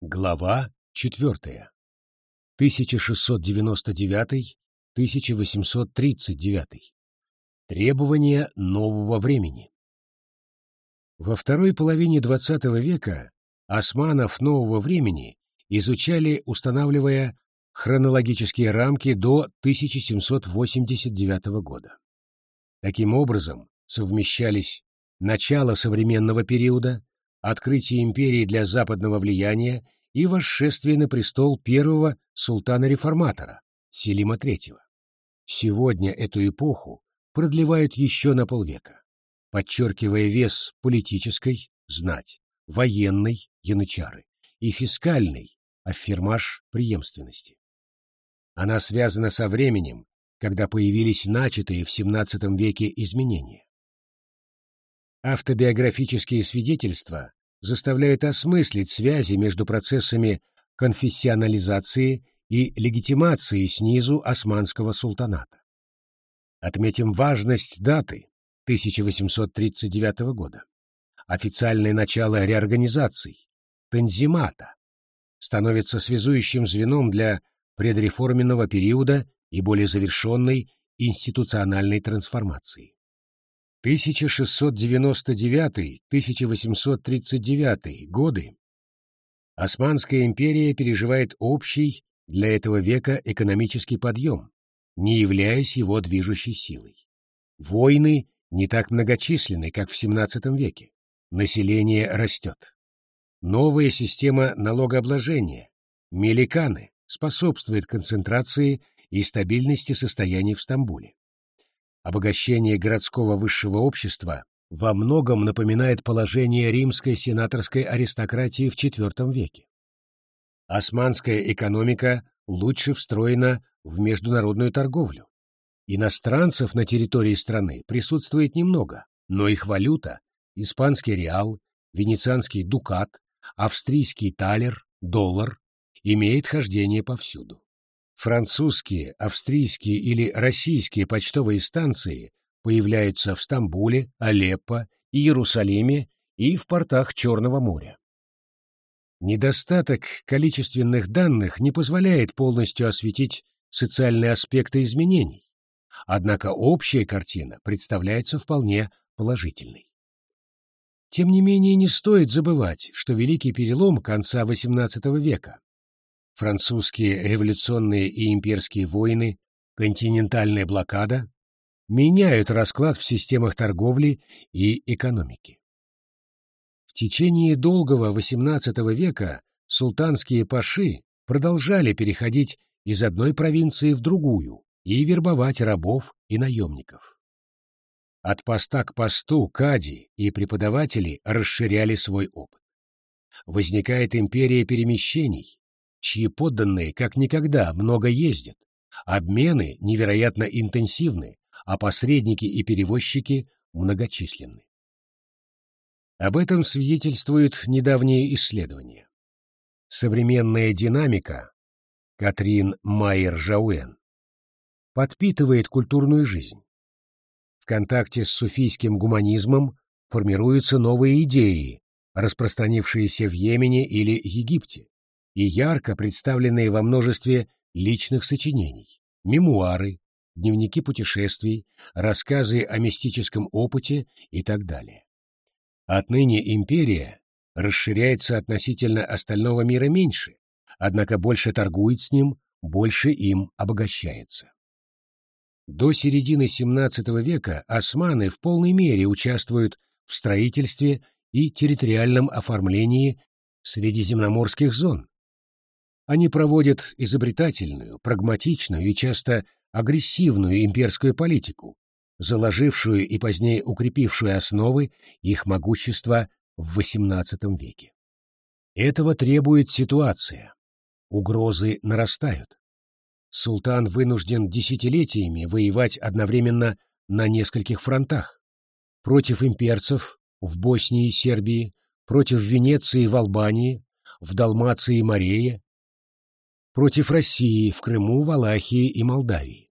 Глава 4. 1699-1839. Требования нового времени. Во второй половине XX века османов нового времени изучали, устанавливая хронологические рамки до 1789 года. Таким образом, совмещались начало современного периода, открытие империи для западного влияния и восшествие на престол первого султана-реформатора Селима III. Сегодня эту эпоху продлевают еще на полвека, подчеркивая вес политической, знать, военной, янычары, и фискальной, аффирмаж преемственности. Она связана со временем, когда появились начатые в XVII веке изменения. Автобиографические свидетельства заставляют осмыслить связи между процессами конфессионализации и легитимации снизу османского султаната. Отметим важность даты 1839 года. Официальное начало реорганизаций, Танзимата, становится связующим звеном для предреформенного периода и более завершенной институциональной трансформации. 1699-1839 годы Османская империя переживает общий для этого века экономический подъем, не являясь его движущей силой. Войны не так многочисленны, как в XVII веке. Население растет. Новая система налогообложения, меликаны, способствует концентрации и стабильности состояний в Стамбуле. Обогащение городского высшего общества во многом напоминает положение римской сенаторской аристократии в IV веке. Османская экономика лучше встроена в международную торговлю. Иностранцев на территории страны присутствует немного, но их валюта – испанский реал, венецианский дукат, австрийский талер, доллар – имеет хождение повсюду. Французские, австрийские или российские почтовые станции появляются в Стамбуле, Алеппо, Иерусалиме и в портах Черного моря. Недостаток количественных данных не позволяет полностью осветить социальные аспекты изменений, однако общая картина представляется вполне положительной. Тем не менее, не стоит забывать, что Великий Перелом конца XVIII века французские революционные и имперские войны, континентальная блокада меняют расклад в системах торговли и экономики. В течение долгого XVIII века султанские паши продолжали переходить из одной провинции в другую и вербовать рабов и наемников. От поста к посту кади и преподаватели расширяли свой опыт. Возникает империя перемещений, чьи подданные как никогда много ездят, обмены невероятно интенсивны, а посредники и перевозчики многочисленны. Об этом свидетельствуют недавние исследования. Современная динамика Катрин Майер-Жауэн подпитывает культурную жизнь. В контакте с суфийским гуманизмом формируются новые идеи, распространившиеся в Йемене или Египте, и ярко представленные во множестве личных сочинений, мемуары, дневники путешествий, рассказы о мистическом опыте и так далее. Отныне империя расширяется относительно остального мира меньше, однако больше торгует с ним, больше им обогащается. До середины XVII века османы в полной мере участвуют в строительстве и территориальном оформлении средиземноморских зон, они проводят изобретательную, прагматичную и часто агрессивную имперскую политику, заложившую и позднее укрепившую основы их могущества в XVIII веке. Этого требует ситуация. Угрозы нарастают. Султан вынужден десятилетиями воевать одновременно на нескольких фронтах. Против имперцев в Боснии и Сербии, против Венеции в Албании, в Далмации и Марее, против России в Крыму, Валахии и Молдавии.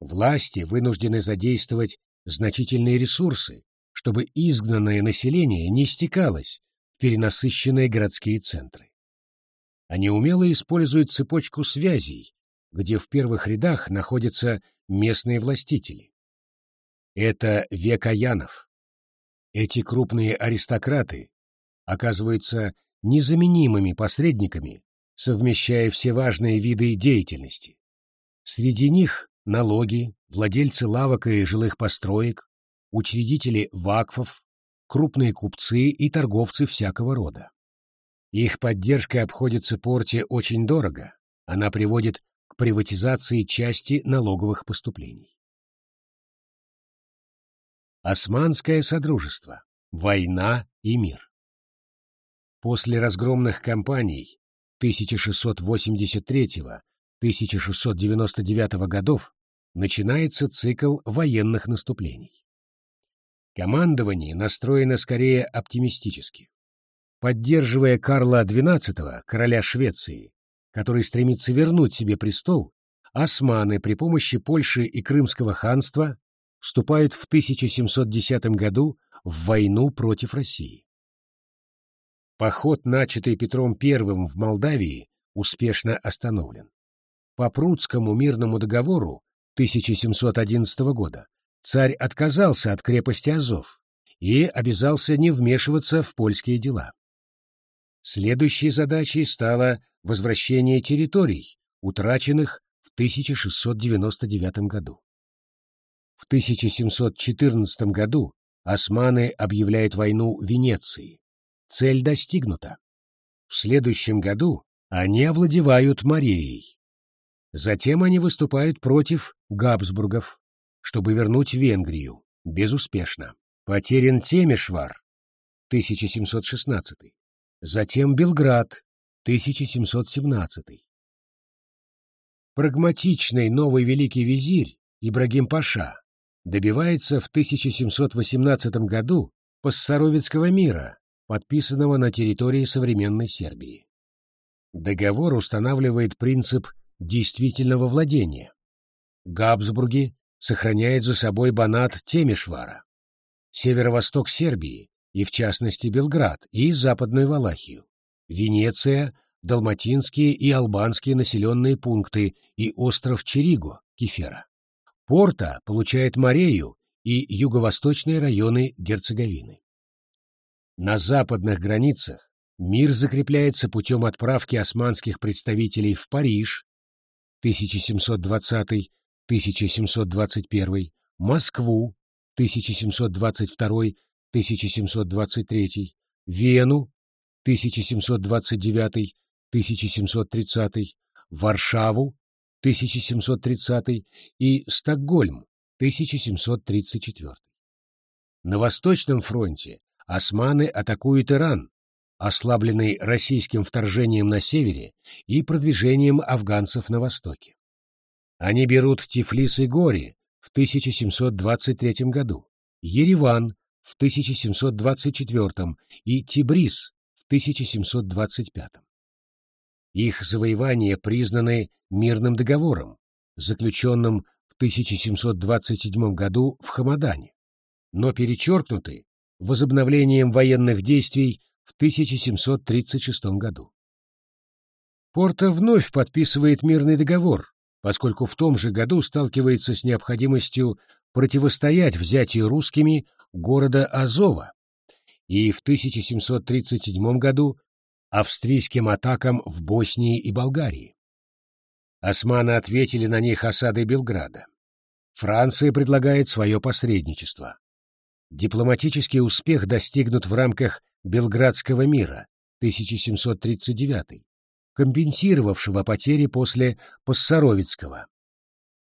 Власти вынуждены задействовать значительные ресурсы, чтобы изгнанное население не стекалось в перенасыщенные городские центры. Они умело используют цепочку связей, где в первых рядах находятся местные властители. Это век Аянов. Эти крупные аристократы оказываются незаменимыми посредниками, совмещая все важные виды деятельности. Среди них налоги, владельцы лавок и жилых построек, учредители вакфов, крупные купцы и торговцы всякого рода. Их поддержка обходится порте очень дорого, она приводит к приватизации части налоговых поступлений. Османское Содружество. Война и мир. После разгромных кампаний 1683-1699 годов начинается цикл военных наступлений. Командование настроено скорее оптимистически. Поддерживая Карла XII, короля Швеции, который стремится вернуть себе престол, османы при помощи Польши и Крымского ханства вступают в 1710 году в войну против России. Поход, начатый Петром I в Молдавии, успешно остановлен. По Прудскому мирному договору 1711 года царь отказался от крепости Азов и обязался не вмешиваться в польские дела. Следующей задачей стало возвращение территорий, утраченных в 1699 году. В 1714 году османы объявляют войну Венеции. Цель достигнута. В следующем году они овладевают Марией. Затем они выступают против Габсбургов, чтобы вернуть Венгрию, безуспешно. Потерян Темешвар, 1716 затем Белград, 1717. Прагматичный новый великий визирь Ибрагим Паша добивается в 1718 году Пассаровицкого мира, подписанного на территории современной Сербии. Договор устанавливает принцип действительного владения. Габсбурги сохраняют за собой банат Темешвара, северо-восток Сербии, и в частности Белград и Западную Валахию, Венеция, Далматинские и албанские населенные пункты и остров Чериго, Кефера. Порта получает Морею и юго-восточные районы Герцеговины. На западных границах мир закрепляется путем отправки османских представителей в Париж 1720-1721, Москву 1722 1723, Вену 1729-1730, Варшаву 1730 и Стокгольм 1734. На Восточном фронте османы атакуют Иран, ослабленный российским вторжением на севере и продвижением афганцев на востоке. Они берут Тифлис и Гори в 1723 году, Ереван в 1724 и Тибрис в 1725. Их завоевания признаны мирным договором, заключенным в 1727 году в Хамадане, но перечеркнуты возобновлением военных действий в 1736 году. Порто вновь подписывает мирный договор, поскольку в том же году сталкивается с необходимостью противостоять взятию русскими города Азова и в 1737 году австрийским атакам в Боснии и Болгарии. Османы ответили на них осадой Белграда. Франция предлагает свое посредничество. Дипломатический успех достигнут в рамках Белградского мира 1739, компенсировавшего потери после Пассаровицкого.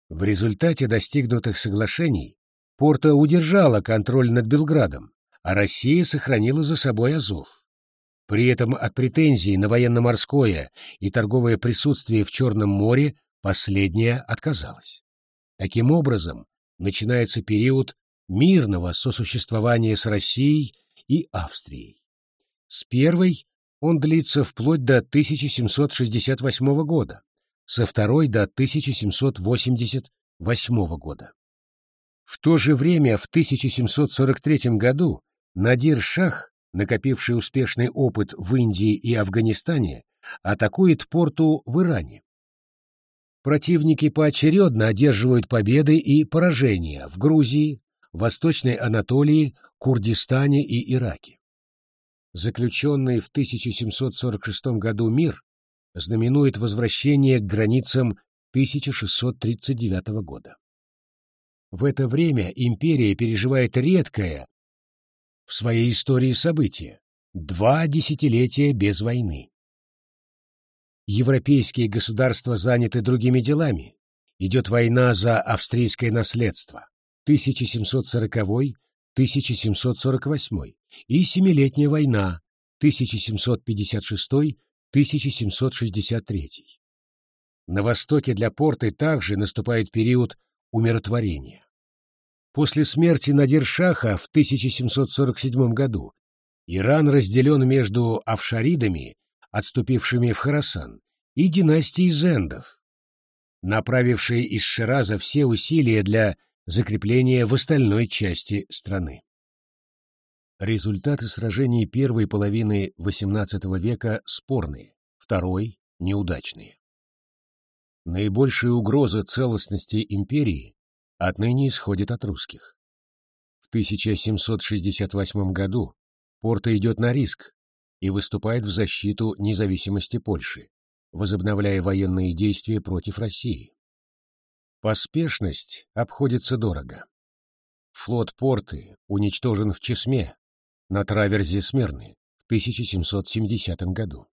В результате достигнутых соглашений Порта удержала контроль над Белградом, а Россия сохранила за собой Азов. При этом от претензий на военно-морское и торговое присутствие в Черном море последняя отказалась. Таким образом, начинается период мирного сосуществования с Россией и Австрией. С первой он длится вплоть до 1768 года, со второй до 1788 года. В то же время в 1743 году Надир Шах, накопивший успешный опыт в Индии и Афганистане, атакует порту в Иране. Противники поочередно одерживают победы и поражения в Грузии, Восточной Анатолии, Курдистане и Ираке. Заключенный в 1746 году мир знаменует возвращение к границам 1639 года. В это время империя переживает редкое в своей истории событие – два десятилетия без войны. Европейские государства заняты другими делами. Идет война за австрийское наследство 1740-1748 и Семилетняя война 1756-1763. На востоке для порты также наступает период умиротворения. После смерти Надиршаха в 1747 году Иран разделен между авшаридами, отступившими в Харасан, и династией Зендов, направившей из Шираза все усилия для закрепления в остальной части страны. Результаты сражений первой половины XVIII века спорные, второй – неудачные. Наибольшая угроза целостности империи отныне исходит от русских. В 1768 году Порта идет на риск и выступает в защиту независимости Польши, возобновляя военные действия против России. Поспешность обходится дорого. Флот Порты уничтожен в Чесме, на траверзе Смирны в 1770 году.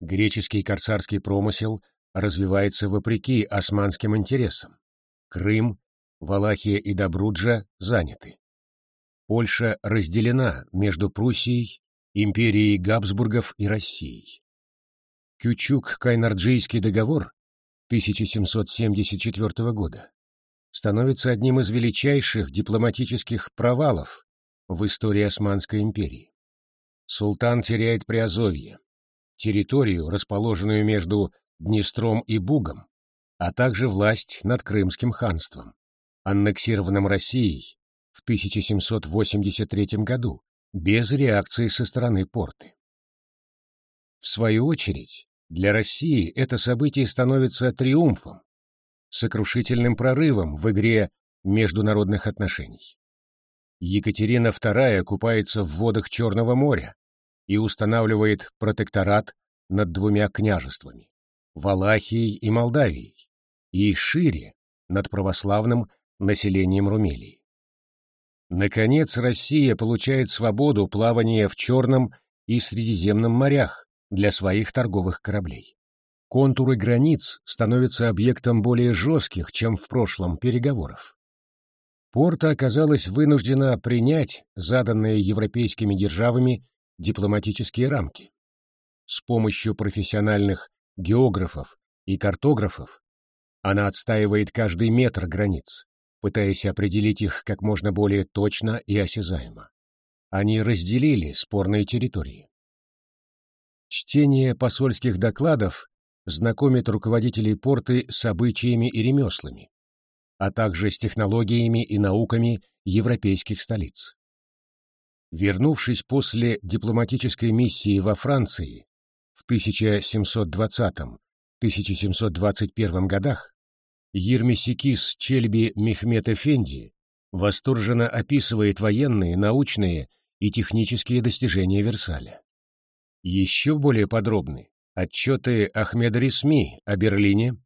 Греческий корсарский промысел развивается вопреки османским интересам. Крым, Валахия и Добруджа заняты. Польша разделена между Пруссией, империей Габсбургов и Россией. Кючук-Кайнарджийский договор 1774 года становится одним из величайших дипломатических провалов в истории Османской империи. Султан теряет Приазовье, территорию, расположенную между Днестром и Бугом, а также власть над Крымским ханством, аннексированным Россией в 1783 году, без реакции со стороны порты. В свою очередь, для России это событие становится триумфом, сокрушительным прорывом в игре международных отношений. Екатерина II купается в водах Черного моря и устанавливает протекторат над двумя княжествами – Валахией и Молдавией, и шире над православным населением Румелии. Наконец, Россия получает свободу плавания в Черном и Средиземном морях для своих торговых кораблей. Контуры границ становятся объектом более жестких, чем в прошлом, переговоров. Порта оказалась вынуждена принять заданные европейскими державами дипломатические рамки. С помощью профессиональных географов и картографов она отстаивает каждый метр границ, пытаясь определить их как можно более точно и осязаемо. Они разделили спорные территории. Чтение посольских докладов знакомит руководителей порты с обычаями и ремеслами, а также с технологиями и науками европейских столиц. Вернувшись после дипломатической миссии во Франции в 1720-1721 годах, Ермесикис Чельби Мехмед Эфенди восторженно описывает военные, научные и технические достижения Версаля. Еще более подробны. Отчеты Ахмеда Рисми о Берлине.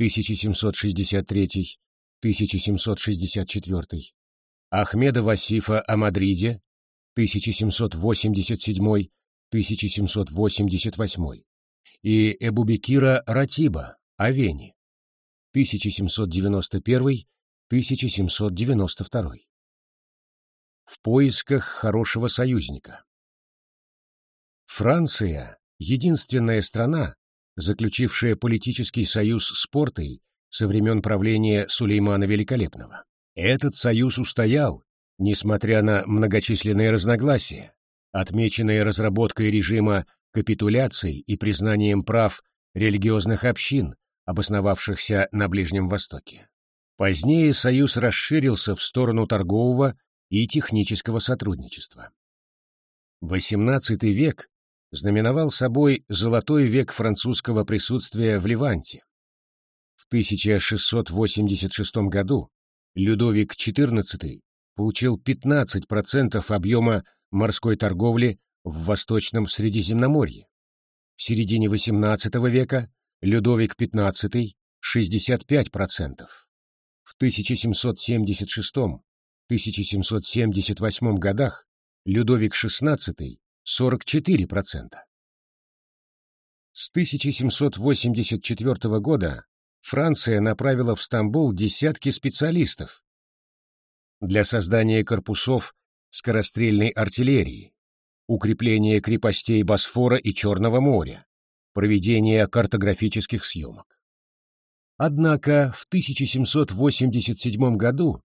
1763-1764, Ахмеда Васифа о Мадриде. 1787-1788 и Эбубекира Ратиба о Вене. 1791-1792. В поисках хорошего союзника. Франция — единственная страна, заключившая политический союз с Портой со времен правления Сулеймана Великолепного. Этот союз устоял, несмотря на многочисленные разногласия, отмеченные разработкой режима капитуляций и признанием прав религиозных общин, обосновавшихся на Ближнем Востоке. Позднее союз расширился в сторону торгового и технического сотрудничества. XVIII век знаменовал собой золотой век французского присутствия в Ливанте. В 1686 году Людовик XIV получил 15% объема морской торговли в Восточном Средиземноморье. В середине XVIII века Людовик XV – 65%. В 1776-1778 годах Людовик XVI – 44%. С 1784 года Франция направила в Стамбул десятки специалистов для создания корпусов скорострельной артиллерии, укрепления крепостей Босфора и Черного моря, проведения картографических съемок. Однако в 1787 году,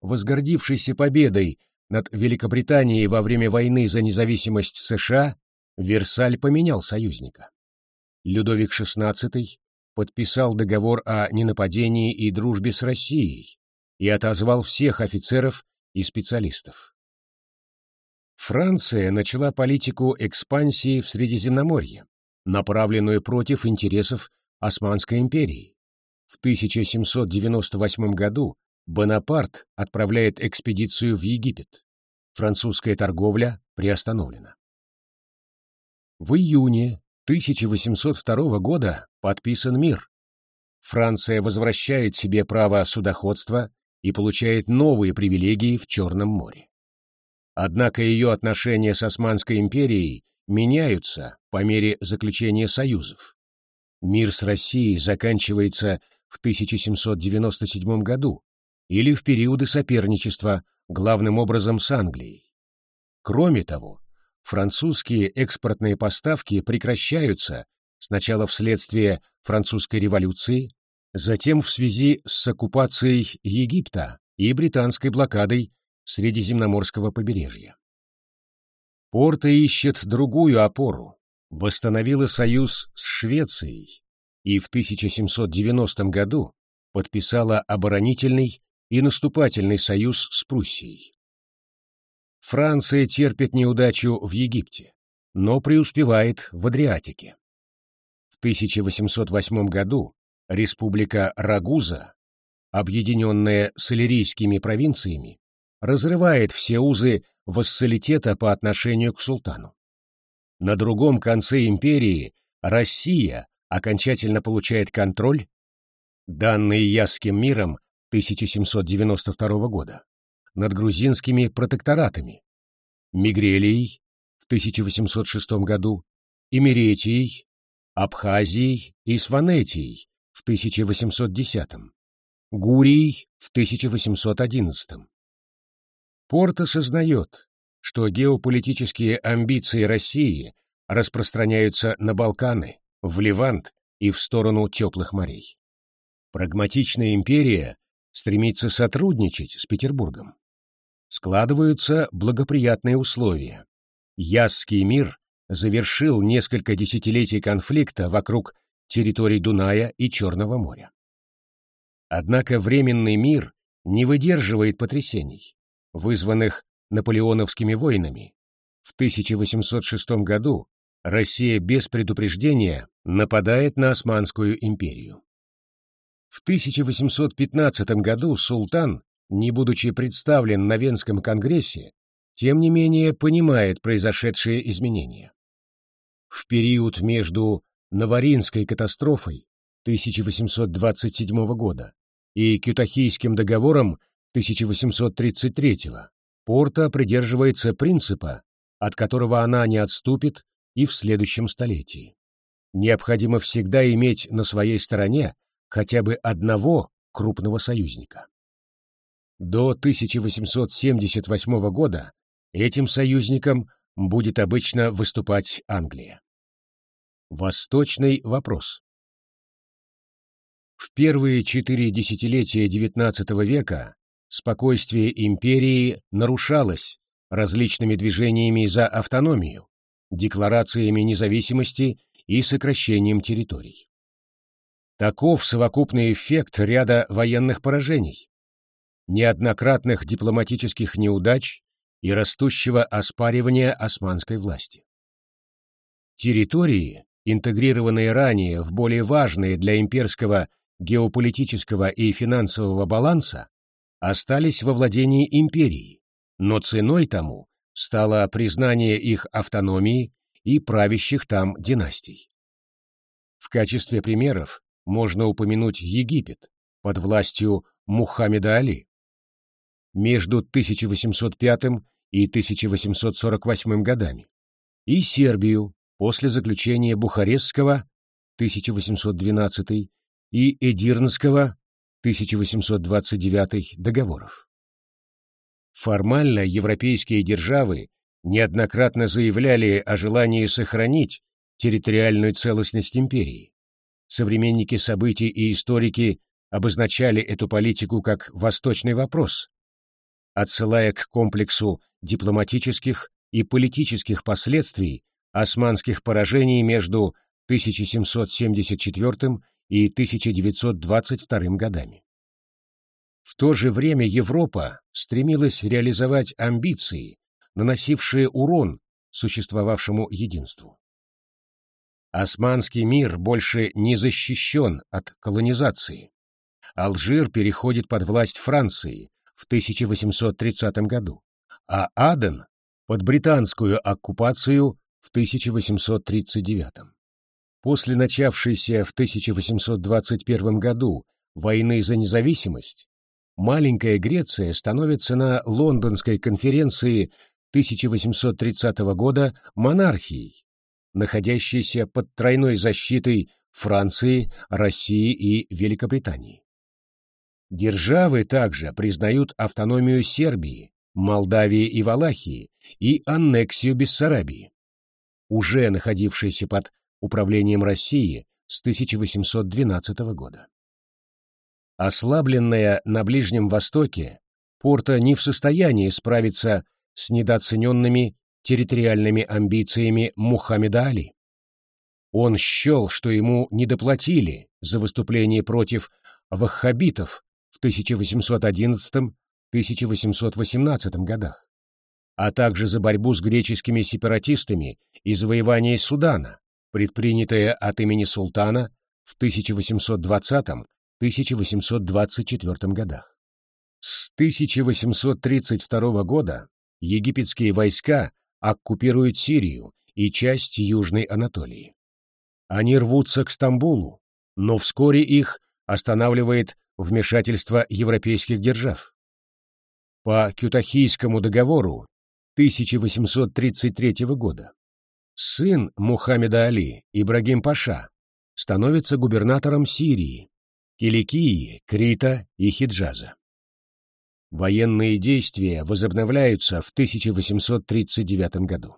возгордившийся победой над Великобританией во время войны за независимость США, Версаль поменял союзника. Людовик XVI подписал договор о ненападении и дружбе с Россией и отозвал всех офицеров и специалистов. Франция начала политику экспансии в Средиземноморье, направленную против интересов Османской империи. В 1798 году Бонапарт отправляет экспедицию в Египет. Французская торговля приостановлена. В июне 1802 года подписан мир. Франция возвращает себе право судоходства и получает новые привилегии в Черном море. Однако ее отношения с Османской империей меняются по мере заключения союзов. Мир с Россией заканчивается в 1797 году или в периоды соперничества, главным образом с Англией. Кроме того, французские экспортные поставки прекращаются сначала вследствие французской революции, затем в связи с оккупацией Египта и британской блокадой Средиземноморского побережья. Порта ищет другую опору, восстановила союз с Швецией и в 1790 году подписала оборонительный и наступательный союз с Пруссией. Франция терпит неудачу в Египте, но преуспевает в Адриатике. В 1808 году республика Рагуза, объединенная с иллирийскими провинциями, разрывает все узы вассалитета по отношению к султану. На другом конце империи Россия окончательно получает контроль, данный Ясским миром 1792 года, над грузинскими протекторатами, Мигрелией в 1806 году, Имеретией, Абхазией и Сванетией в 1810, Гурией в 1811. Порто сознает, что геополитические амбиции России распространяются на Балканы, в Левант и в сторону теплых морей. Прагматичная империя стремится сотрудничать с Петербургом. Складываются благоприятные условия. Ясский мир завершил несколько десятилетий конфликта вокруг территорий Дуная и Черного моря. Однако Временный мир не выдерживает потрясений вызванных наполеоновскими войнами. В 1806 году Россия без предупреждения нападает на Османскую империю. В 1815 году султан, не будучи представлен на Венском конгрессе, тем не менее понимает произошедшие изменения. В период между Наваринской катастрофой 1827 года и Кютахийским договором 1833-го, Порта придерживается принципа, от которого она не отступит и в следующем столетии. Необходимо всегда иметь на своей стороне хотя бы одного крупного союзника. До 1878 года этим союзником будет обычно выступать Англия. Восточный вопрос В первые четыре десятилетия XIX века спокойствие империи нарушалось различными движениями за автономию, декларациями независимости и сокращением территорий. Таков совокупный эффект ряда военных поражений, неоднократных дипломатических неудач и растущего оспаривания османской власти. Территории, интегрированные ранее в более важные для имперского геополитического и финансового баланса, остались во владении империи, но ценой тому стало признание их автономии и правящих там династий. В качестве примеров можно упомянуть Египет под властью Мухаммеда Али. Между 1805 и 1848 годами и Сербию после заключения Бухарестского 1812 и Эдирнского 1829 договоров. Формально европейские державы неоднократно заявляли о желании сохранить территориальную целостность империи. Современники событий и историки обозначали эту политику как «восточный вопрос», отсылая к комплексу дипломатических и политических последствий османских поражений между 1774 и 1922 годами. В то же время Европа стремилась реализовать амбиции, наносившие урон существовавшему единству. Османский мир больше не защищен от колонизации. Алжир переходит под власть Франции в 1830 году, а Аден — под британскую оккупацию в 1839. После начавшейся в 1821 году войны за независимость маленькая Греция становится на Лондонской конференции 1830 года монархией, находящейся под тройной защитой Франции, России и Великобритании. Державы также признают автономию Сербии, Молдавии и Валахии и аннексию Бессарабии, уже находившейся под управлением России с 1812 года. Ослабленная на Ближнем Востоке, Порта не в состоянии справиться с недооцененными территориальными амбициями Мухаммеда Али. Он счел, что ему недоплатили за выступление против ваххабитов в 1811-1818 годах, а также за борьбу с греческими сепаратистами и завоевание Судана, предпринятое от имени султана в 1820-1824 годах. С 1832 года египетские войска оккупируют Сирию и часть Южной Анатолии. Они рвутся к Стамбулу, но вскоре их останавливает вмешательство европейских держав. По Кютахийскому договору 1833 года сын Мухаммеда Али, Ибрагим Паша, становится губернатором Сирии, Киликии, Крита и Хиджаза. Военные действия возобновляются в 1839 году.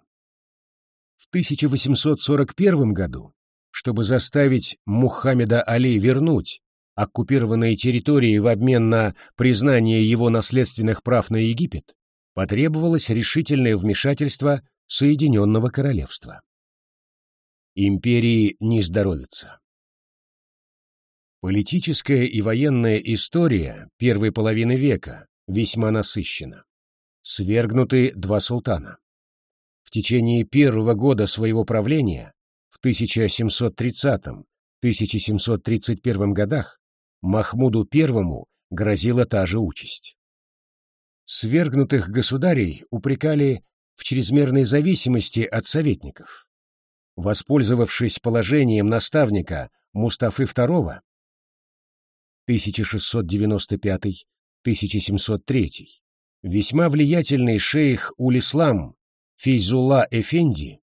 В 1841 году, чтобы заставить Мухаммеда Али вернуть оккупированные территории в обмен на признание его наследственных прав на Египет, потребовалось решительное вмешательство Соединенного Королевства. Империи не здоровится. Политическая и военная история первой половины века весьма насыщена. Свергнуты два султана. В течение первого года своего правления, в 1730-1731 годах, Махмуду I грозила та же участь. Свергнутых государей упрекали в чрезмерной зависимости от советников. Воспользовавшись положением наставника Мустафы II 1695-1703, весьма влиятельный шейх Улислам Фейзулла Эфенди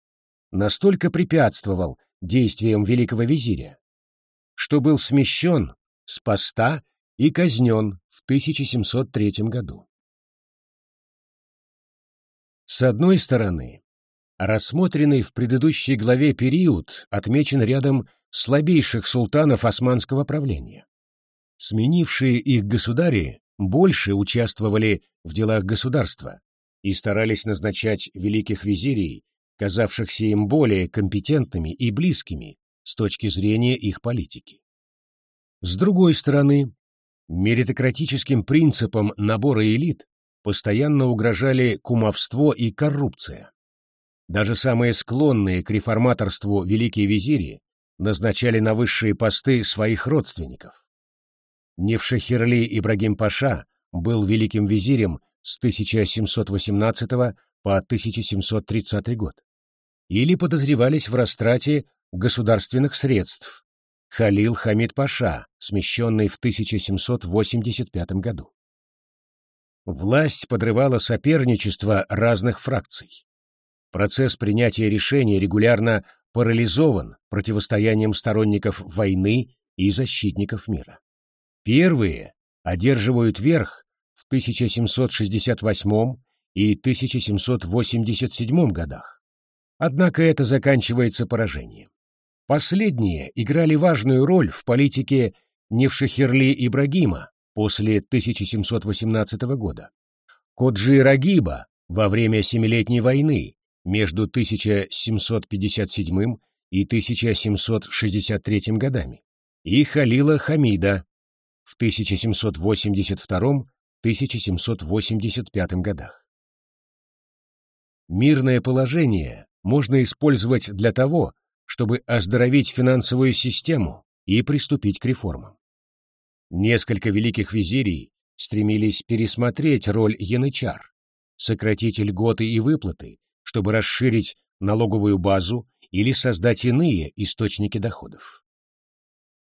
настолько препятствовал действиям великого визиря, что был смещен с поста и казнен в 1703 году. С одной стороны, рассмотренный в предыдущей главе период отмечен рядом слабейших султанов османского правления. Сменившие их государи больше участвовали в делах государства и старались назначать великих визирей, казавшихся им более компетентными и близкими с точки зрения их политики. С другой стороны, меритократическим принципом набора элит постоянно угрожали кумовство и коррупция. Даже самые склонные к реформаторству великие визири назначали на высшие посты своих родственников. Невшахирли Ибрагим Паша был великим визирем с 1718 по 1730 год. Или подозревались в растрате государственных средств. Халил Хамид Паша, смещенный в 1785 году. Власть подрывала соперничество разных фракций. Процесс принятия решений регулярно парализован противостоянием сторонников войны и защитников мира. Первые одерживают верх в 1768 и 1787 годах. Однако это заканчивается поражением. Последние играли важную роль в политике Невшехерли Ибрагима после 1718 года, Коджи Рагиба во время Семилетней войны между 1757 и 1763 годами и Халила Хамида в 1782-1785 годах. Мирное положение можно использовать для того, чтобы оздоровить финансовую систему и приступить к реформам. Несколько великих визирий стремились пересмотреть роль янычар, сократить льготы и выплаты, чтобы расширить налоговую базу или создать иные источники доходов.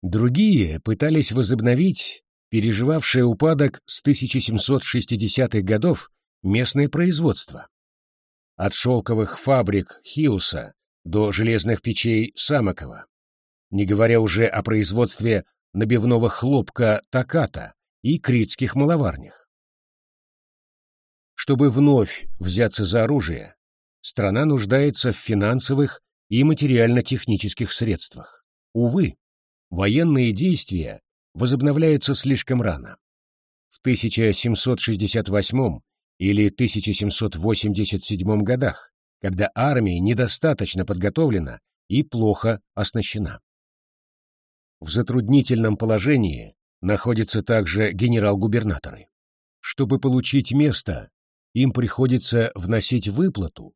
Другие пытались возобновить переживавшее упадок с 1760-х годов местное производство. От шелковых фабрик Хиуса до железных печей Самокова, не говоря уже о производстве набивного хлопка Таката и критских маловарнях. Чтобы вновь взяться за оружие, страна нуждается в финансовых и материально-технических средствах. Увы, военные действия возобновляются слишком рано. В 1768 или 1787 годах, когда армия недостаточно подготовлена и плохо оснащена. В затруднительном положении находятся также генерал-губернаторы. Чтобы получить место, им приходится вносить выплату,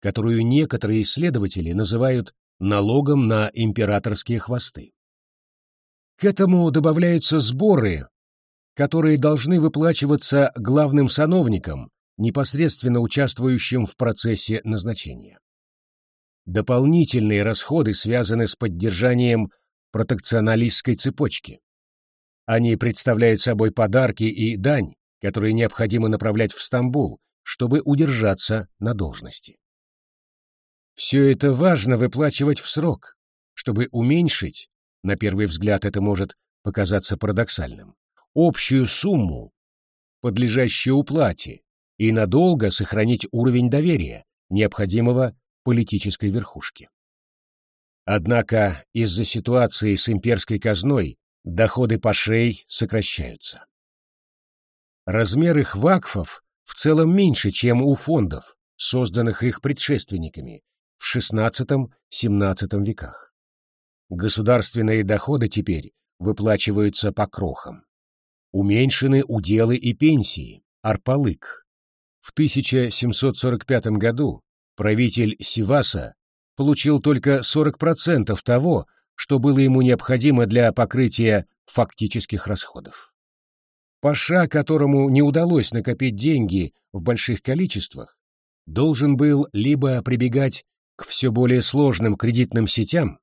которую некоторые исследователи называют налогом на императорские хвосты. К этому добавляются сборы, которые должны выплачиваться главным сановникам, непосредственно участвующим в процессе назначения. Дополнительные расходы связаны с поддержанием протекционалистской цепочки. Они представляют собой подарки и дань, которые необходимо направлять в Стамбул, чтобы удержаться на должности. Все это важно выплачивать в срок, чтобы уменьшить, на первый взгляд это может показаться парадоксальным, общую сумму, подлежащую уплате, и надолго сохранить уровень доверия, необходимого политической верхушке. Однако из-за ситуации с имперской казной доходы пашей сокращаются. Размер их вакфов в целом меньше, чем у фондов, созданных их предшественниками, в XVI-XVII веках. Государственные доходы теперь выплачиваются по крохам. Уменьшены уделы и пенсии, арпалык. В 1745 году правитель Сиваса получил только 40% того, что было ему необходимо для покрытия фактических расходов. Паша, которому не удалось накопить деньги в больших количествах, должен был либо прибегать к все более сложным кредитным сетям,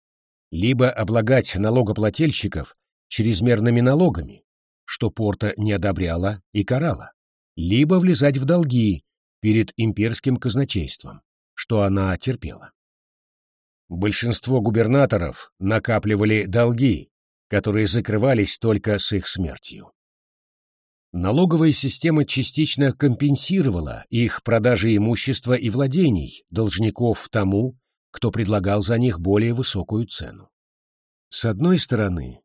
либо облагать налогоплательщиков чрезмерными налогами, что Порта не одобряла и карала, либо влезать в долги перед имперским казначейством, что она терпела. Большинство губернаторов накапливали долги, которые закрывались только с их смертью. Налоговая система частично компенсировала их продажи имущества и владений должников тому, кто предлагал за них более высокую цену. С одной стороны,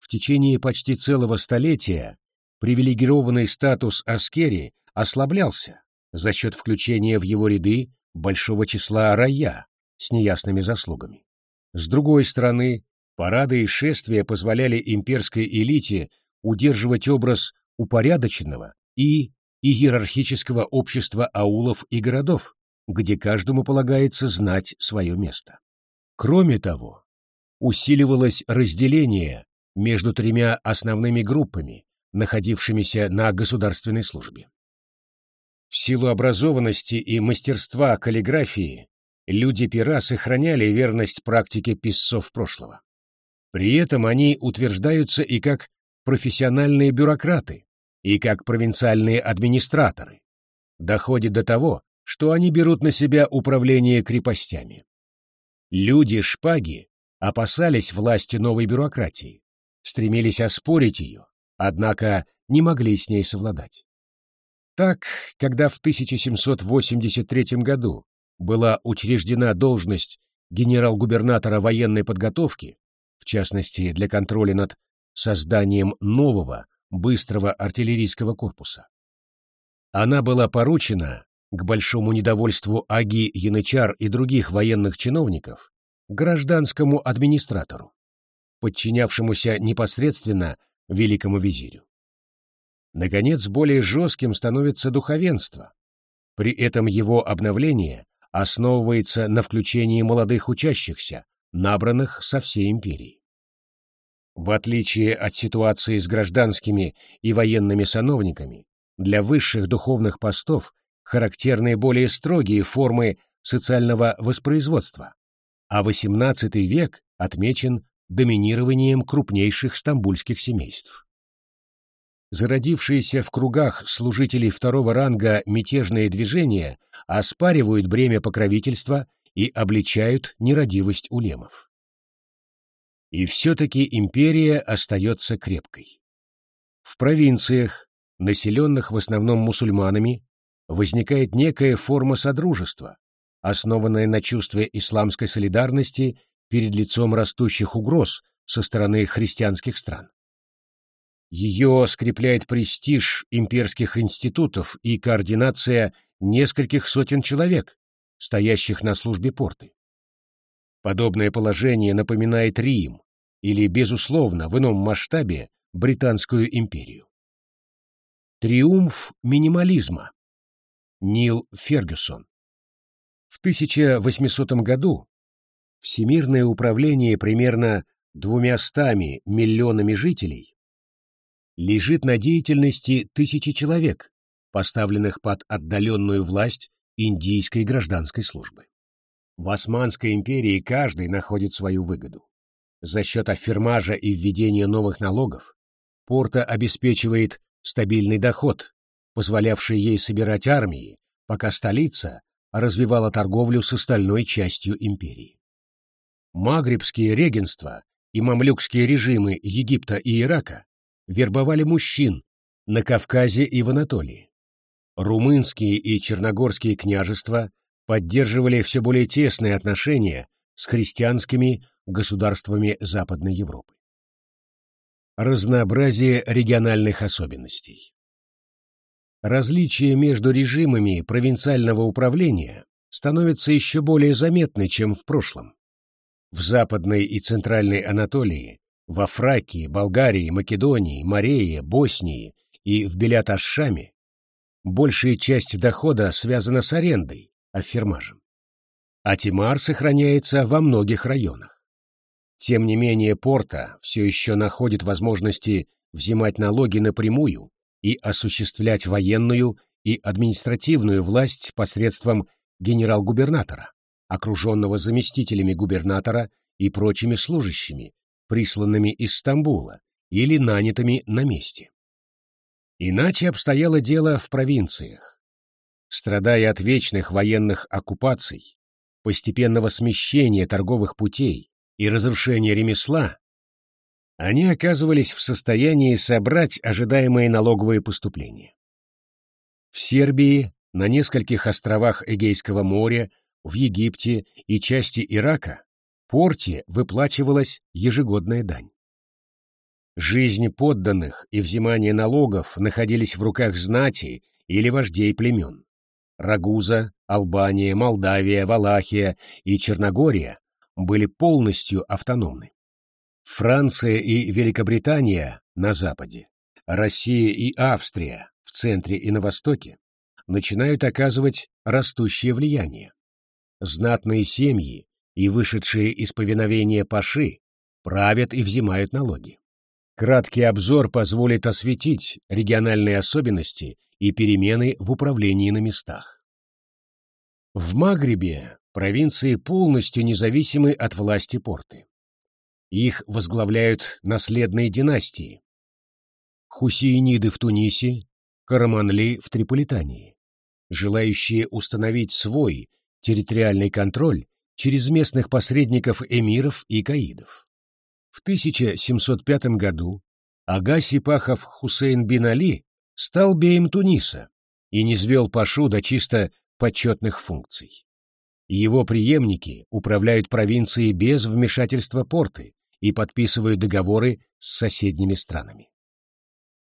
в течение почти целого столетия привилегированный статус Аскери ослаблялся за счет включения в его ряды большого числа рая с неясными заслугами. С другой стороны, парады и шествия позволяли имперской элите удерживать образ упорядоченного и иерархического общества аулов и городов, где каждому полагается знать свое место. Кроме того, усиливалось разделение между тремя основными группами, находившимися на государственной службе. В силу образованности и мастерства каллиграфии люди пера сохраняли верность практике писцов прошлого. При этом они утверждаются и как профессиональные бюрократы, и как провинциальные администраторы. Доходит до того, что они берут на себя управление крепостями. Люди-шпаги опасались власти новой бюрократии, стремились оспорить ее, однако не могли с ней совладать. Так, когда в 1783 году была учреждена должность генерал-губернатора военной подготовки, в частности для контроля над созданием нового, быстрого артиллерийского корпуса. Она была поручена, к большому недовольству Аги Янычар и других военных чиновников, гражданскому администратору, подчинявшемуся непосредственно великому визирю. Наконец, более жестким становится духовенство. При этом его обновление основывается на включении молодых учащихся, набранных со всей империи. В отличие от ситуации с гражданскими и военными сановниками, для высших духовных постов характерны более строгие формы социального воспроизводства, а XVIII век отмечен доминированием крупнейших стамбульских семейств. Зародившиеся в кругах служителей второго ранга мятежные движения оспаривают бремя покровительства и обличают нерадивость улемов. И все-таки империя остается крепкой. В провинциях, населенных в основном мусульманами, возникает некая форма содружества, основанная на чувстве исламской солидарности перед лицом растущих угроз со стороны христианских стран. Ее скрепляет престиж имперских институтов и координация нескольких сотен человек, стоящих на службе порты. Подобное положение напоминает Рим или, безусловно, в ином масштабе Британскую империю. Триумф минимализма. Нил Фергюсон. В 1800 году Всемирное управление примерно двумястами миллионами жителей лежит на деятельности тысячи человек, поставленных под отдаленную власть индийской гражданской службы. В Османской империи каждый находит свою выгоду. За счет аффирмажа и введения новых налогов Порта обеспечивает стабильный доход, позволявший ей собирать армии, пока столица развивала торговлю с остальной частью империи. Магрибские регенства и мамлюкские режимы Египта и Ирака вербовали мужчин на Кавказе и в Анатолии. Румынские и черногорские княжества поддерживали все более тесные отношения с христианскими государствами Западной Европы. Разнообразие региональных особенностей. Различия между режимами провинциального управления становятся еще более заметны, чем в прошлом. В Западной и Центральной Анатолии, во Фракии, Болгарии, Македонии, Марее, Боснии и в Белят-Аш-Шаме большая часть дохода связана с арендой, аффирмажем. А Тимар сохраняется во многих районах. Тем не менее, Порта все еще находит возможности взимать налоги напрямую и осуществлять военную и административную власть посредством генерал-губернатора, окруженного заместителями губернатора и прочими служащими, присланными из Стамбула или нанятыми на месте. Иначе обстояло дело в провинциях. Страдая от вечных военных оккупаций, постепенного смещения торговых путей и разрушения ремесла, они оказывались в состоянии собрать ожидаемые налоговые поступления. В Сербии, на нескольких островах Эгейского моря, в Египте и части Ирака порте выплачивалась ежегодная дань. Жизнь подданных и взимание налогов находились в руках знати или вождей племен. Рагуза, Албания, Молдавия, Валахия и Черногория были полностью автономны. Франция и Великобритания на западе, Россия и Австрия в центре и на востоке, начинают оказывать растущее влияние. Знатные семьи и вышедшие из повиновения паши правят и взимают налоги. Краткий обзор позволит осветить региональные особенности и перемены в управлении на местах. В Магрибе провинции полностью независимы от власти порты. Их возглавляют наследные династии. Хусейниды в Тунисе, Караманли в Триполитании, желающие установить свой территориальный контроль через местных посредников эмиров и каидов. В 1705 году Ага Сипахов Хусейн бин Али стал беем Туниса и низвел Пашу до чисто почетных функций. Его преемники управляют провинцией без вмешательства порты и подписывают договоры с соседними странами.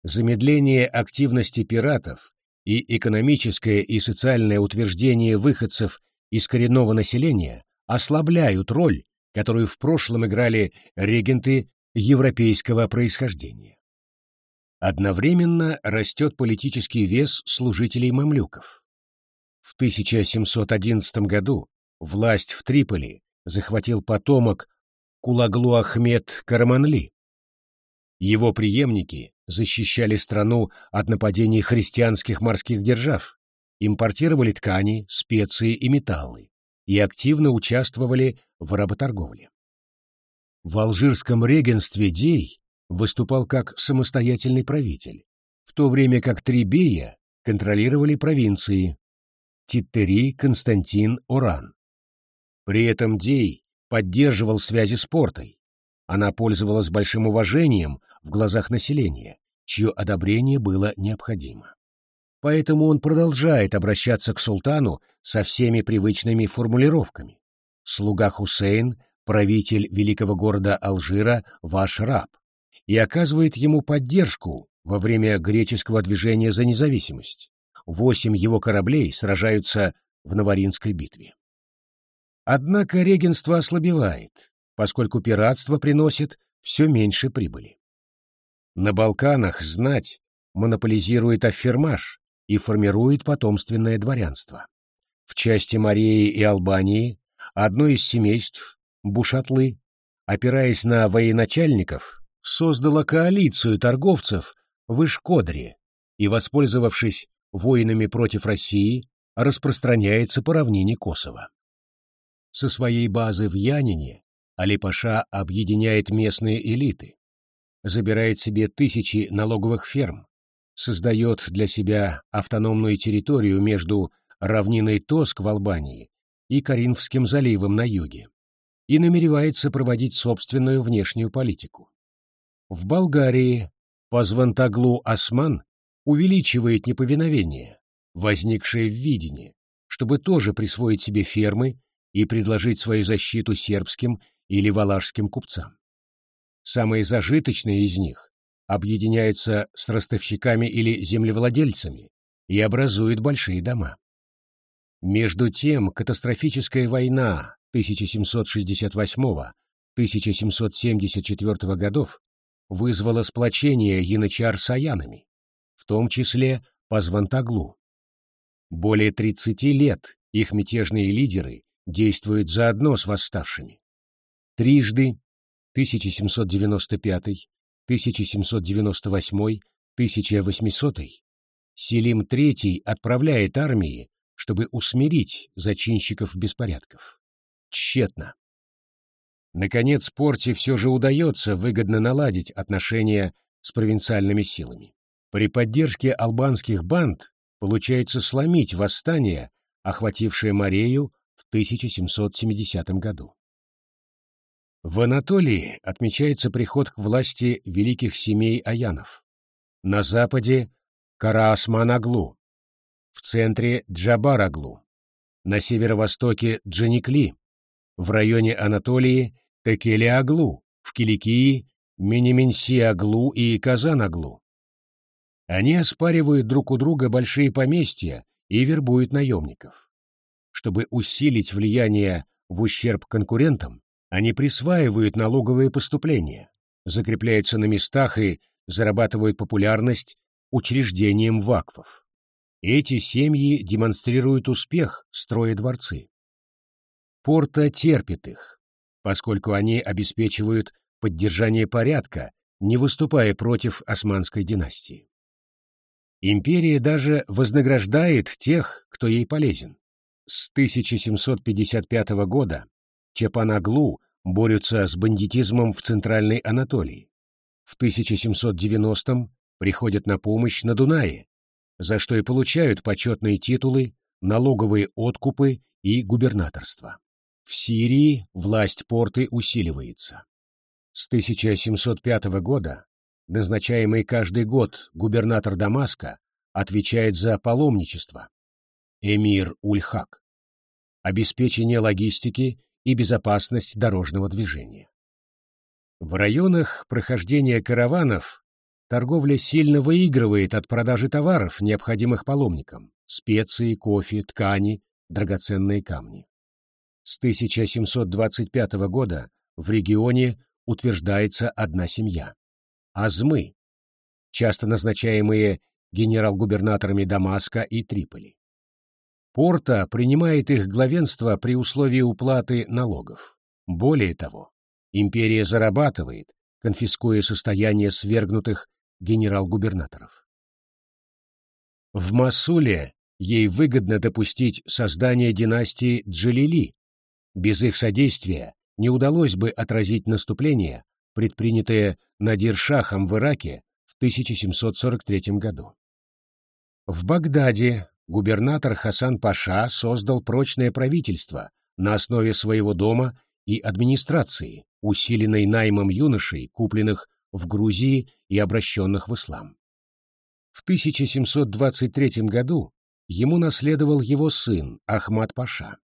Замедление активности пиратов и экономическое и социальное утверждение выходцев из коренного населения ослабляют роль, которую в прошлом играли регенты европейского происхождения. Одновременно растет политический вес служителей мамлюков. В 1711 году власть в Триполи захватил потомок Кулаглу Ахмед Караманли. Его преемники защищали страну от нападений христианских морских держав, импортировали ткани, специи и металлы и активно участвовали в работорговле. В алжирском регенстве Дей выступал как самостоятельный правитель, в то время как Трибея контролировали провинции Титтери, Константин, Оран. При этом Дей поддерживал связи с портой. Она пользовалась большим уважением в глазах населения, чье одобрение было необходимо. Поэтому он продолжает обращаться к султану со всеми привычными формулировками. Слуга Хусейн, правитель великого города Алжира, ваш раб, и оказывает ему поддержку во время греческого движения за независимость. Восемь его кораблей сражаются в Наваринской битве. Однако регенство ослабевает, поскольку пиратство приносит все меньше прибыли. На Балканах знать монополизирует аффирмаж и формирует потомственное дворянство. В части Марии и Албании одно из семейств, Бушатлы, опираясь на военачальников, создало коалицию торговцев в Ишкодре и, воспользовавшись воинами против России, распространяется по равнине Косово. Со своей базы в Янине Али-Паша объединяет местные элиты, забирает себе тысячи налоговых ферм, создает для себя автономную территорию между равниной Тоск в Албании и Каринфским заливом на юге и намеревается проводить собственную внешнюю политику. В Болгарии Позвантаглу Осман увеличивает неповиновение, возникшее в видении, чтобы тоже присвоить себе фермы и предложить свою защиту сербским или валашским купцам. Самые зажиточные из них объединяются с ростовщиками или землевладельцами и образуют большие дома. Между тем, катастрофическая война 1768-1774 годов вызвала сплочение янычар с аянами, в том числе по Звантаглу. Более 30 лет их мятежные лидеры действует заодно с восставшими. Трижды 1795, 1798, 1800 Селим III отправляет армии, чтобы усмирить зачинщиков беспорядков. Тщетно. Наконец, Порте все же удается выгодно наладить отношения с провинциальными силами. При поддержке албанских банд получается сломить восстание, охватившее Марею в 1770 году. В Анатолии отмечается приход к власти великих семей аянов. На западе – Караасман-Аглу, в центре – Джабар-Аглу, на северо-востоке – Джаникли, в районе Анатолии – Кекели-Аглу, в Киликии – Минименси-Аглу и Казан-Аглу. Они оспаривают друг у друга большие поместья и вербуют наемников. Чтобы усилить влияние в ущерб конкурентам, они присваивают налоговые поступления, закрепляются на местах и зарабатывают популярность учреждением вакфов. Эти семьи демонстрируют успех, строя дворцы. Порта терпит их, поскольку они обеспечивают поддержание порядка, не выступая против османской династии. Империя даже вознаграждает тех, кто ей полезен. С 1755 года Чапанаглу борются с бандитизмом в Центральной Анатолии. В 1790-м приходят на помощь на Дунае, за что и получают почетные титулы, налоговые откупы и губернаторство. В Сирии власть порты усиливается. С 1705 года назначаемый каждый год губернатор Дамаска отвечает за паломничество, эмир Ульхак, обеспечение логистики и безопасность дорожного движения. В районах прохождения караванов торговля сильно выигрывает от продажи товаров, необходимых паломникам – специи, кофе, ткани, драгоценные камни. С 1725 года в регионе утверждается одна семья – Азмы, часто назначаемые генерал-губернаторами Дамаска и Триполи. Порта принимает их главенство при условии уплаты налогов. Более того, империя зарабатывает, конфискуя состояние свергнутых генерал-губернаторов. В Масуле ей выгодно допустить создание династии Джалили. Без их содействия не удалось бы отразить наступление, предпринятое Надир-Шахом в Ираке в 1743 году. В Багдаде губернатор Хасан Паша создал прочное правительство на основе своего дома и администрации, усиленной наймом юношей, купленных в Грузии и обращенных в ислам. В 1723 году ему наследовал его сын Ахмад Паша.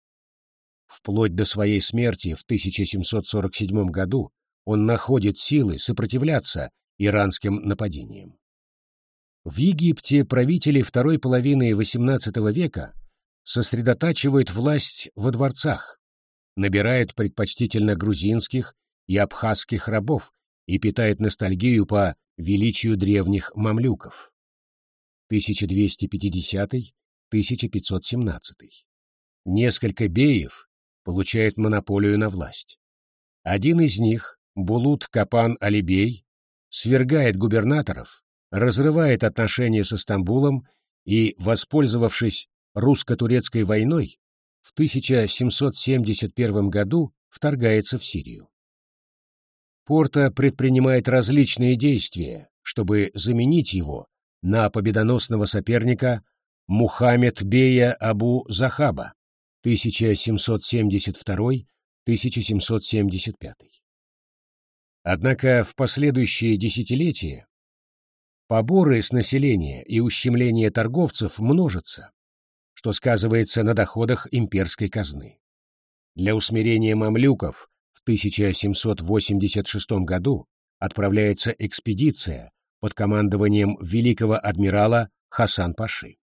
Вплоть до своей смерти в 1747 году он находит силы сопротивляться иранским нападениям. В Египте правители второй половины XVIII века сосредотачивают власть во дворцах, набирают предпочтительно грузинских и абхазских рабов и питают ностальгию по величию древних мамлюков. 1250-1517. Несколько беев получают монополию на власть. Один из них, Булут Капан Алибей, свергает губернаторов, разрывает отношения со Стамбулом и, воспользовавшись русско-турецкой войной, в 1771 году вторгается в Сирию. Порта предпринимает различные действия, чтобы заменить его на победоносного соперника Мухаммед Бея Абу Захаба 1772-1775. Однако в последующие десятилетия Поборы с населения и ущемление торговцев множатся, что сказывается на доходах имперской казны. Для усмирения мамлюков в 1786 году отправляется экспедиция под командованием великого адмирала Хасан-Паши.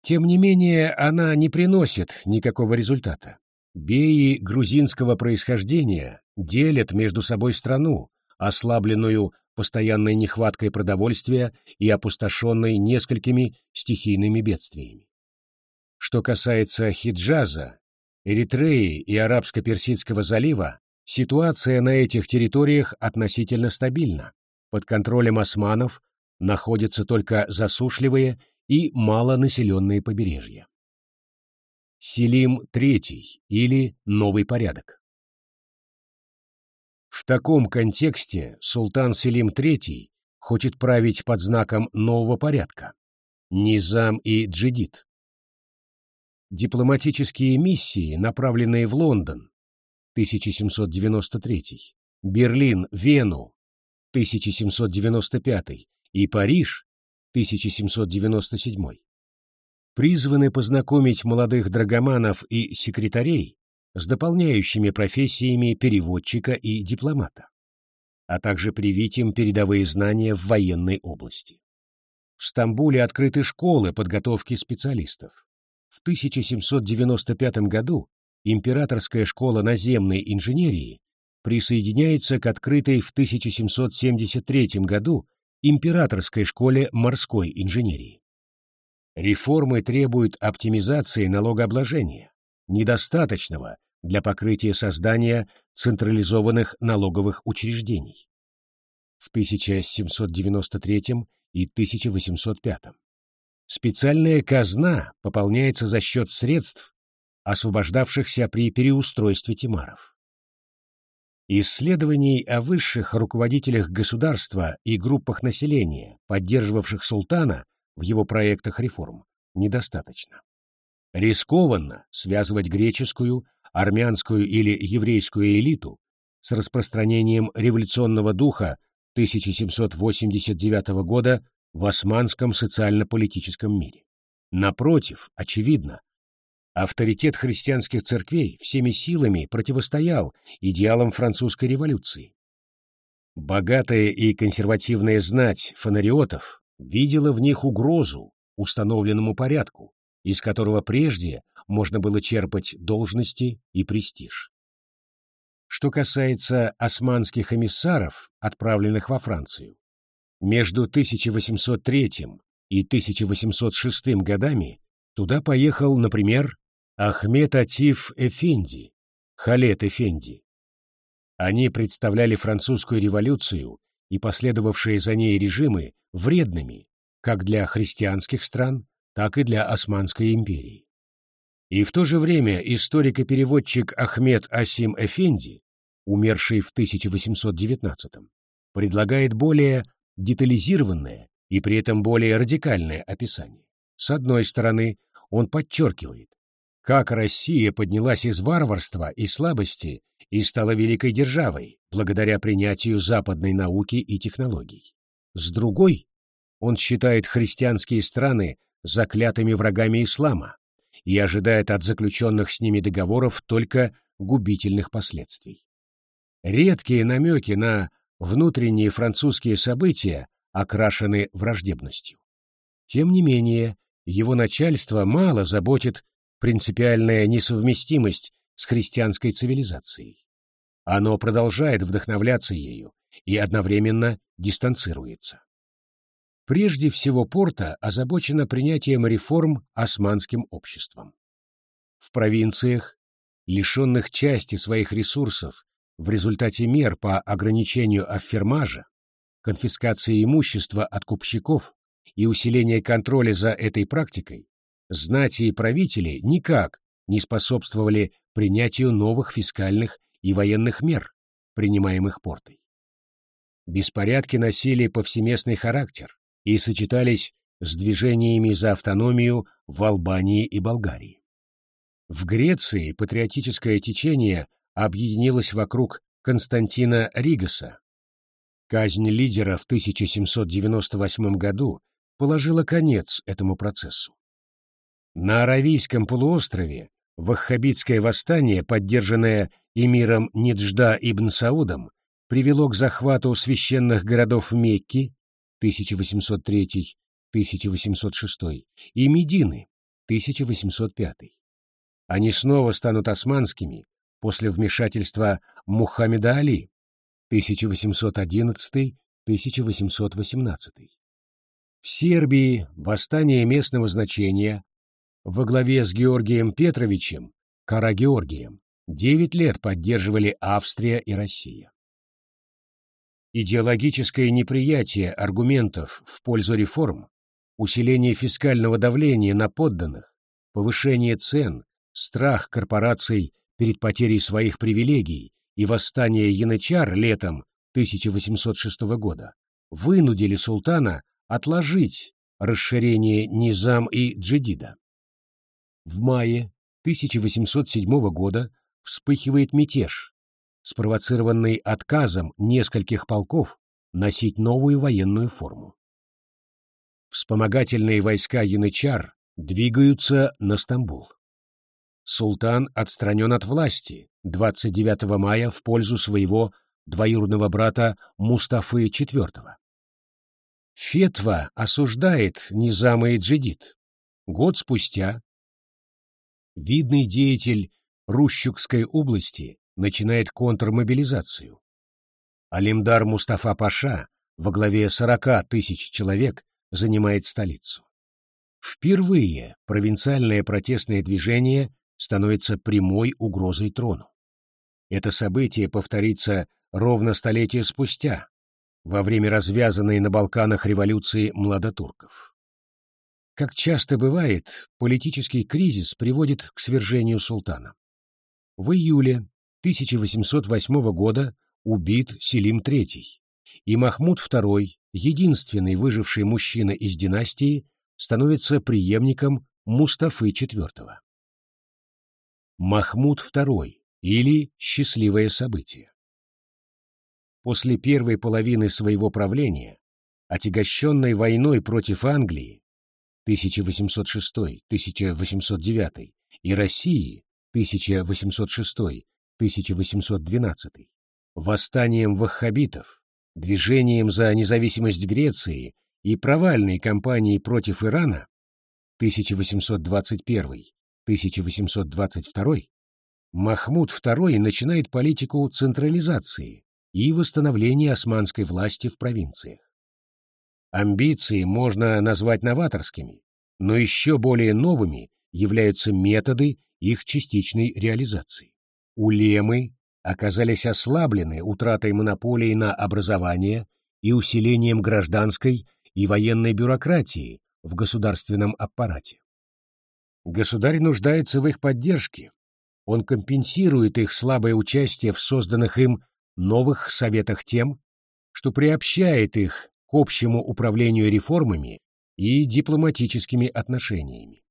Тем не менее, она не приносит никакого результата. Беи грузинского происхождения делят между собой страну, ослабленную постоянной нехваткой продовольствия и опустошенной несколькими стихийными бедствиями. Что касается Хиджаза, Эритреи и Арабско-Персидского залива, ситуация на этих территориях относительно стабильна. Под контролем османов находятся только засушливые и малонаселенные побережья. Селим III или Новый порядок. В таком контексте султан Селим III хочет править под знаком нового порядка – Низам и Джидит. Дипломатические миссии, направленные в Лондон 1793, Берлин, Вену 1795 и Париж 1797, призваны познакомить молодых драгоманов и секретарей с дополняющими профессиями переводчика и дипломата, а также привить им передовые знания в военной области. В Стамбуле открыты школы подготовки специалистов. В 1795 году Императорская школа наземной инженерии присоединяется к открытой в 1773 году Императорской школе морской инженерии. Реформы требуют оптимизации налогообложения, недостаточного для покрытия создания централизованных налоговых учреждений. В 1793 и 1805. Специальная казна пополняется за счет средств, освобождавшихся при переустройстве тимаров. Исследований о высших руководителях государства и группах населения, поддерживавших султана в его проектах реформ, недостаточно. Рискованно связывать греческую, армянскую или еврейскую элиту с распространением революционного духа 1789 года в османском социально-политическом мире. Напротив, очевидно, авторитет христианских церквей всеми силами противостоял идеалам французской революции. Богатая и консервативная знать фонариотов видела в них угрозу установленному порядку, из которого прежде можно было черпать должности и престиж. Что касается османских эмиссаров, отправленных во Францию, между 1803 и 1806 годами туда поехал, например, Ахмед Атиф Эфенди, Халет Эфенди. Они представляли французскую революцию и последовавшие за ней режимы вредными как для христианских стран, так и для Османской империи. И в то же время историк и переводчик Ахмед Асим Эфенди, умерший в 1819 предлагает более детализированное и при этом более радикальное описание. С одной стороны, он подчеркивает, как Россия поднялась из варварства и слабости и стала великой державой благодаря принятию западной науки и технологий. С другой, он считает христианские страны заклятыми врагами ислама и ожидает от заключенных с ними договоров только губительных последствий. Редкие намеки на внутренние французские события окрашены враждебностью. Тем не менее, его начальство мало заботит принципиальная несовместимость с христианской цивилизацией. Оно продолжает вдохновляться ею и одновременно дистанцируется. Прежде всего Порта озабочена принятием реформ османским обществом. В провинциях, лишенных части своих ресурсов в результате мер по ограничению аффермажа, конфискации имущества от купщиков и усиления контроля за этой практикой, знати и правители никак не способствовали принятию новых фискальных и военных мер, принимаемых портой. Беспорядки носили повсеместный характер, и сочетались с движениями за автономию в Албании и Болгарии. В Греции патриотическое течение объединилось вокруг Константина Ригаса. Казнь лидера в 1798 году положила конец этому процессу. На Аравийском полуострове ваххабитское восстание, поддержанное эмиром Ниджда ибн Саудом, привело к захвату священных городов Мекки, 1803-1806 и Медины 1805. Они снова станут османскими после вмешательства Мухаммеда Али 1811-1818. В Сербии восстание местного значения во главе с Георгием Петровичем, Карагеоргием, девять лет поддерживали Австрия и Россия. Идеологическое неприятие аргументов в пользу реформ, усиление фискального давления на подданных, повышение цен, страх корпораций перед потерей своих привилегий и восстание янычар летом 1806 года вынудили султана отложить расширение Низам и Джедида. В мае 1807 года вспыхивает мятеж, спровоцированный отказом нескольких полков носить новую военную форму. Вспомогательные войска янычар двигаются на Стамбул. Султан отстранен от власти 29 мая в пользу своего двоюродного брата Мустафы IV. Фетва осуждает Низама и Джидит. Год спустя видный деятель Рущукской области начинает контрмобилизацию. Алимдар Мустафа Паша во главе 40 тысяч человек занимает столицу. Впервые провинциальное протестное движение становится прямой угрозой трону. Это событие повторится ровно столетие спустя, во время развязанной на Балканах революции младотурков. Как часто бывает, политический кризис приводит к свержению султана. В июле 1808 года убит Селим III, и Махмуд II, единственный выживший мужчина из династии, становится преемником Мустафы IV. Махмуд II или «Счастливое событие». После первой половины своего правления, отягощенной войной против Англии 1806-1809 и России 1806-1812, восстанием ваххабитов, движением за независимость Греции и провальной кампанией против Ирана 1821-1822, Махмуд II начинает политику централизации и восстановления османской власти в провинциях. Амбиции можно назвать новаторскими, но еще более новыми являются методы их частичной реализации. Улемы оказались ослаблены утратой монополии на образование и усилением гражданской и военной бюрократии в государственном аппарате. Государь нуждается в их поддержке, он компенсирует их слабое участие в созданных им новых советах тем, что приобщает их к общему управлению реформами и дипломатическими отношениями.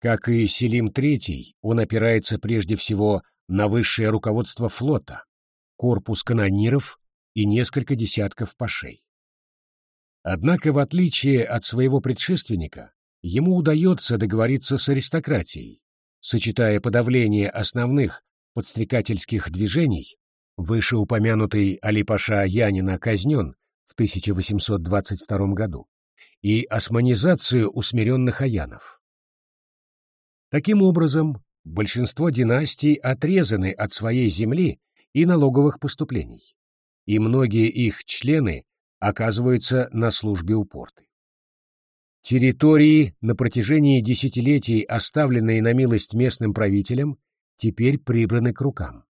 Как и Селим III, он опирается прежде всего на высшее руководство флота, корпус канониров и несколько десятков пашей. Однако, в отличие от своего предшественника, ему удается договориться с аристократией, сочетая подавление основных подстрекательских движений, вышеупомянутый Али-Паша Янина казнен в 1822 году, и османизацию усмиренных аянов. Таким образом, большинство династий отрезаны от своей земли и налоговых поступлений, и многие их члены оказываются на службе у порты. Территории, на протяжении десятилетий оставленные на милость местным правителям, теперь прибраны к рукам.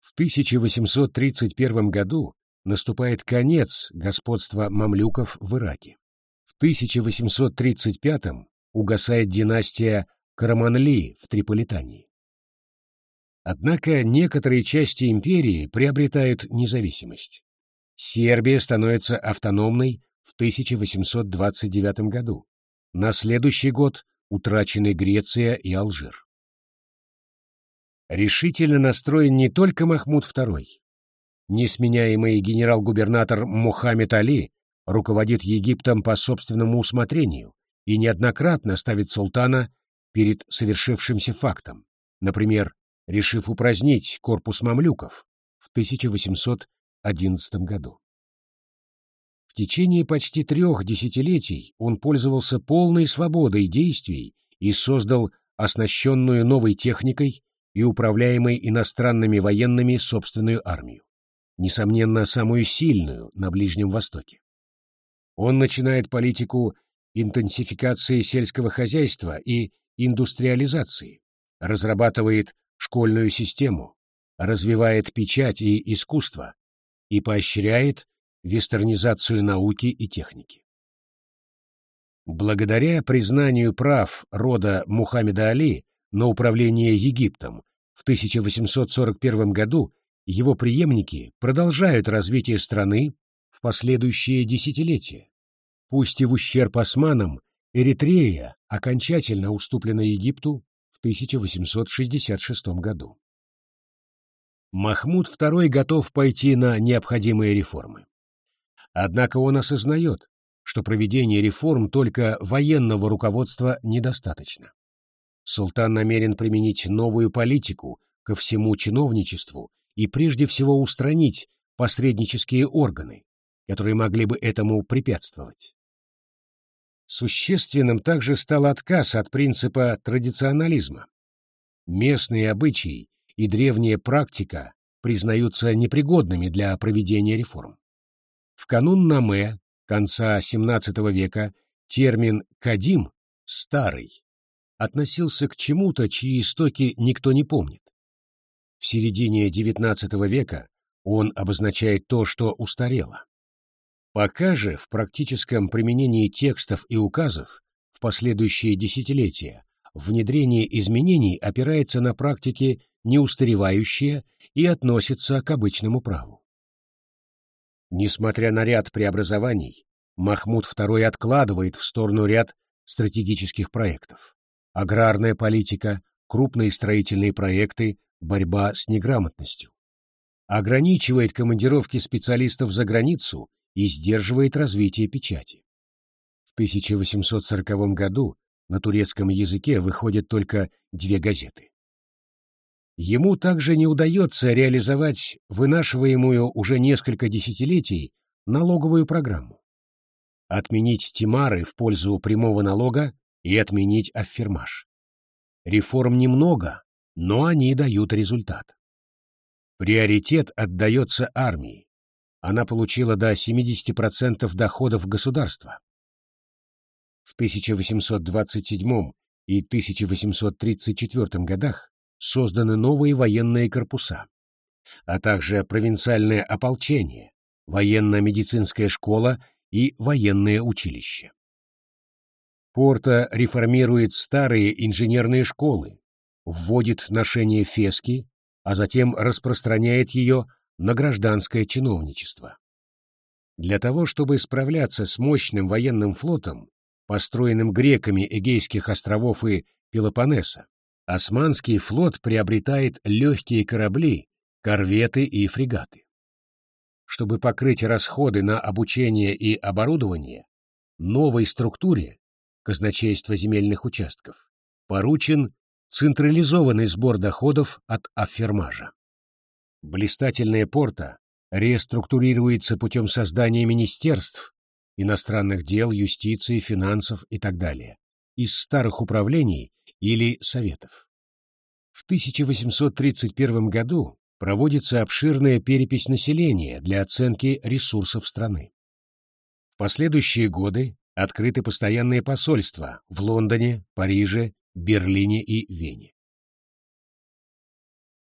В 1831 году наступает конец господства мамлюков в Ираке. В 1835 угасает династия Караманли в Триполитании. Однако некоторые части империи приобретают независимость. Сербия становится автономной в 1829 году, на следующий год утрачены Греция и Алжир. Решительно настроен не только Махмуд II. Несменяемый генерал-губернатор Мухаммед Али руководит Египтом по собственному усмотрению и неоднократно ставит султана перед совершившимся фактом, например, решив упразднить корпус мамлюков в 1811 году. В течение почти трех десятилетий он пользовался полной свободой действий и создал оснащенную новой техникой и управляемой иностранными военными собственную армию, несомненно, самую сильную на Ближнем Востоке. Он начинает политику интенсификации сельского хозяйства и индустриализации, разрабатывает школьную систему, развивает печать и искусство и поощряет вестернизацию науки и техники. Благодаря признанию прав рода Мухаммеда Али на управление Египтом в 1841 году его преемники продолжают развитие страны в последующие десятилетия. Пусть и в ущерб османам, Эритрея окончательно уступлена Египту в 1866 году. Махмуд II готов пойти на необходимые реформы. Однако он осознает, что проведение реформ только военного руководства недостаточно. Султан намерен применить новую политику ко всему чиновничеству и прежде всего устранить посреднические органы, которые могли бы этому препятствовать. Существенным также стал отказ от принципа традиционализма. Местные обычаи и древняя практика признаются непригодными для проведения реформ. В канун Наме конца XVII века термин «кадим» старый, относился к чему-то, чьи истоки никто не помнит. В середине XIX века он обозначает то, что устарело. Пока же в практическом применении текстов и указов в последующие десятилетия внедрение изменений опирается на практики неустаревающие и относится к обычному праву. Несмотря на ряд преобразований, Махмуд II откладывает в сторону ряд стратегических проектов. Аграрная политика, крупные строительные проекты, борьба с неграмотностью. Ограничивает командировки специалистов за границу и сдерживает развитие печати. В 1840 году на турецком языке выходят только две газеты. Ему также не удается реализовать вынашиваемую уже несколько десятилетий налоговую программу. Отменить тимары в пользу прямого налога и отменить аффирмаж. Реформ немного, но они дают результат. Приоритет отдается армии. Она получила до 70% доходов государства. В 1827 и 1834 годах созданы новые военные корпуса, а также провинциальное ополчение, военно-медицинская школа и военное училище. Порта реформирует старые инженерные школы, вводит ношение фески, а затем распространяет ее на гражданское чиновничество. Для того, чтобы справляться с мощным военным флотом, построенным греками Эгейских островов и Пелопоннеса, Османский флот приобретает легкие корабли, корветы и фрегаты. Чтобы покрыть расходы на обучение и оборудование, новой структуре казначейства земельных участков поручен централизованный сбор доходов от аффермажа. Блистательная порта реструктурируется путем создания министерств, иностранных дел, юстиции, финансов и так далее, из старых управлений или советов. В 1831 году проводится обширная перепись населения для оценки ресурсов страны. В последующие годы открыты постоянные посольства в Лондоне, Париже, Берлине и Вене.